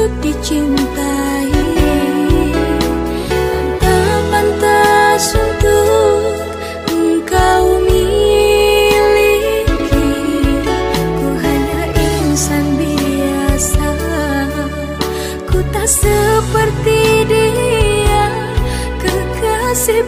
untuk dicintai. Tak pantas untuk engkau miliki. Ku hanya insan biasa. Ku tak seperti dia Kekasih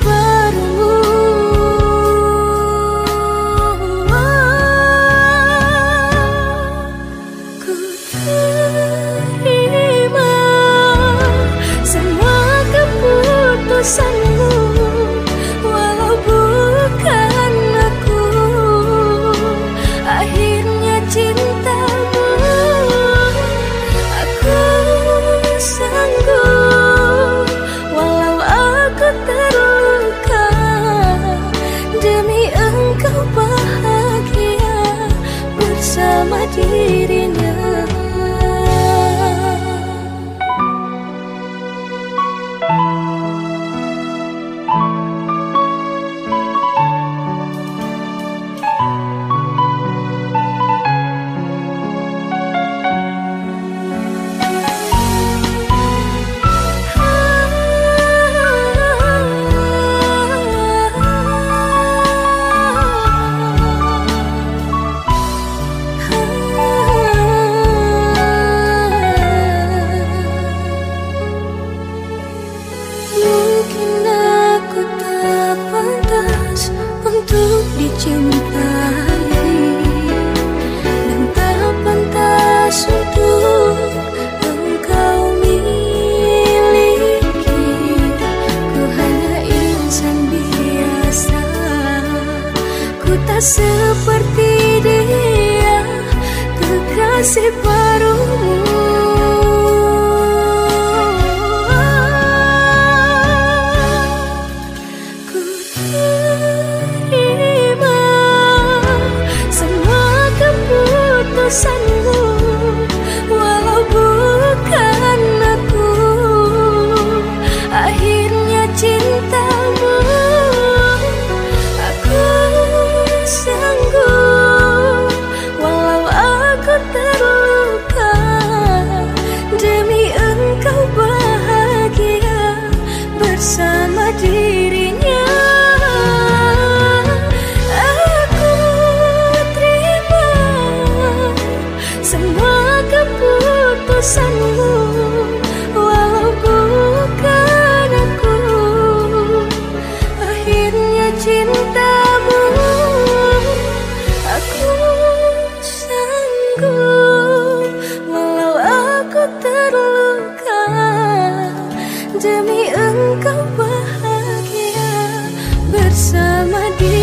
Mungkin aku tak pantas untuk dicintai. Dan tak pantas untuk engkau miliki. Ku hanya insan biasa. Ku tak seperti dia Kekasih barumu engkau bahagia Bersama dirinya